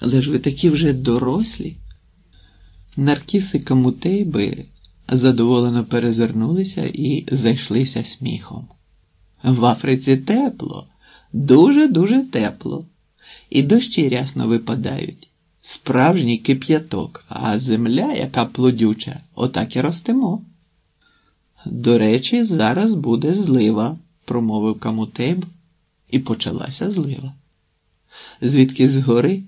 Але ж ви такі вже дорослі. Наркіси камутейби задоволено перезирнулися і зайшлися сміхом. В Африці тепло, дуже-дуже тепло, і дощі рясно випадають. Справжній кип'яток, а земля, яка плодюча, отак і ростемо. До речі, зараз буде злива, промовив Камутейб, і почалася злива. Звідки згори,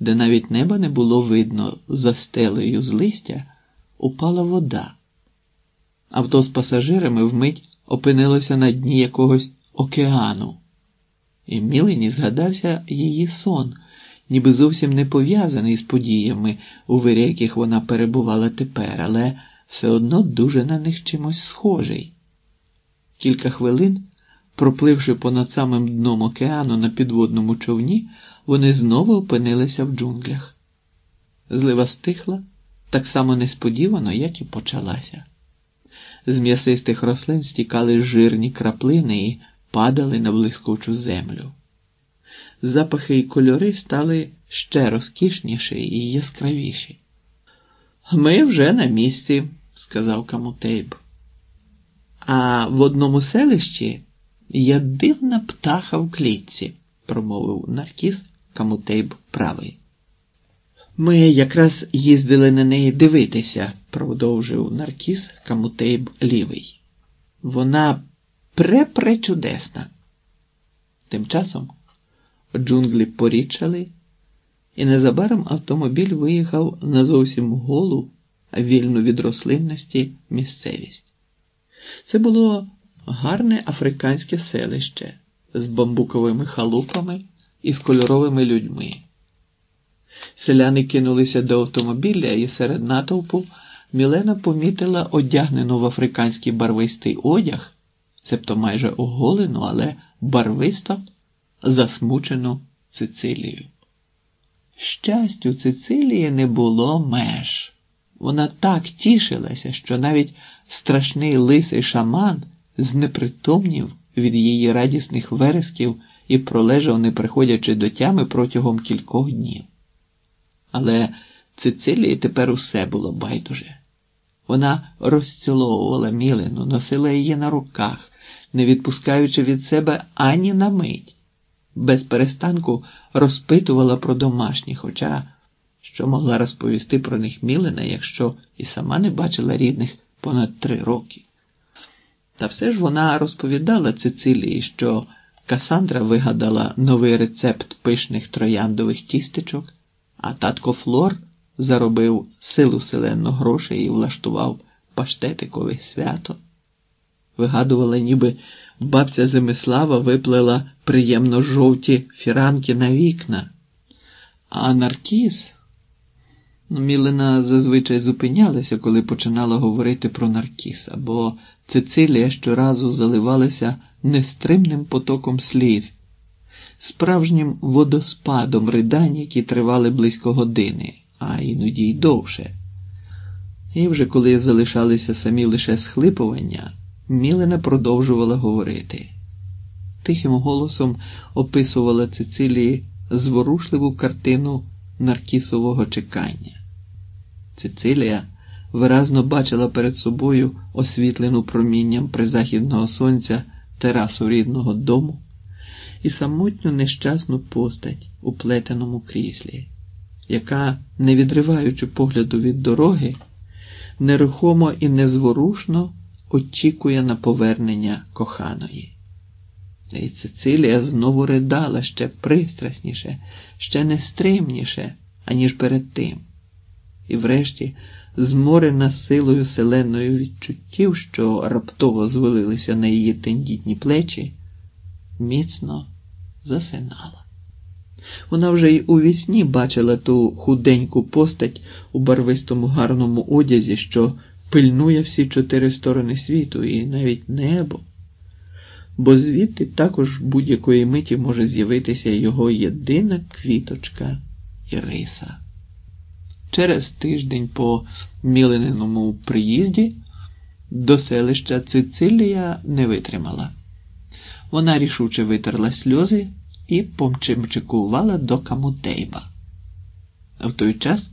де навіть неба не було видно за стелею з листя, упала вода. Авто з пасажирами вмить опинилося на дні якогось океану, і Мілені згадався її сон, ніби зовсім не пов'язаний з подіями, у вирі яких вона перебувала тепер, але все одно дуже на них чимось схожий. Кілька хвилин, пропливши понад самим дном океану на підводному човні, вони знову опинилися в джунглях. Злива стихла так само несподівано, як і почалася. З м'ясистих рослин стікали жирні краплини і падали на блискучу землю. Запахи й кольори стали ще розкішніші і яскравіші. Ми вже на місці, сказав Камутейб. А в одному селищі є дивна птаха в клітці, промовив Наркіс Камутейб правий. Ми якраз їздили на неї дивитися, продовжив Наркіс Камутейб лівий. Вона препречудесна. Тим часом джунглі порічали, і незабаром автомобіль виїхав на зовсім голу, вільну від рослинності місцевість. Це було гарне африканське селище з бамбуковими халупами і з кольоровими людьми. Селяни кинулися до автомобіля, і серед натовпу Мілена помітила одягнену в африканський барвистий одяг, цебто майже оголену, але барвисто засмучену Цицилію. Щастю, Цицилії не було меж. Вона так тішилася, що навіть страшний лисий шаман знепритомнів від її радісних вересків і пролежав, не приходячи до тями протягом кількох днів. Але Цицилії тепер усе було байдуже. Вона розціловувала мілину, носила її на руках, не відпускаючи від себе ані на мить, без перестанку розпитувала про домашніх, хоча що могла розповісти про них Мілина, якщо і сама не бачила рідних понад три роки. Та все ж вона розповідала Цицилії, що Касандра вигадала новий рецепт пишних трояндових тістечок, а татко Флор заробив силу селенну грошей і влаштував паштетикове свято. Вигадувала, ніби бабця Земислава виплела приємно жовті фіранки на вікна, а Наркіс. Мілина зазвичай зупинялася, коли починала говорити про Наркіса, бо Цицилія щоразу заливалася нестримним потоком сліз, справжнім водоспадом ридань, які тривали близько години, а іноді й довше. І вже коли залишалися самі лише схлипування, Мілина продовжувала говорити. Тихим голосом описувала Цицилії зворушливу картину наркісового чекання. Цицилія виразно бачила перед собою освітлену промінням призахідного сонця терасу рідного дому і самотню нещасну постать у плетеному кріслі, яка, не відриваючи погляду від дороги, нерухомо і незворушно очікує на повернення коханої. І Цицилія знову ридала ще пристрасніше, ще нестримніше, аніж перед тим. І врешті, зморена силою селеної відчуттів, що раптово звалилися на її тендітні плечі, міцно засинала. Вона вже й у вісні бачила ту худеньку постать у барвистому гарному одязі, що пильнує всі чотири сторони світу і навіть небо, бо звідти також будь-якої миті може з'явитися його єдина квіточка Іриса. Через тиждень по мілениному приїзді до селища Цицилія не витримала. Вона рішуче витерла сльози і помчимчикувала до Камутейба. В той час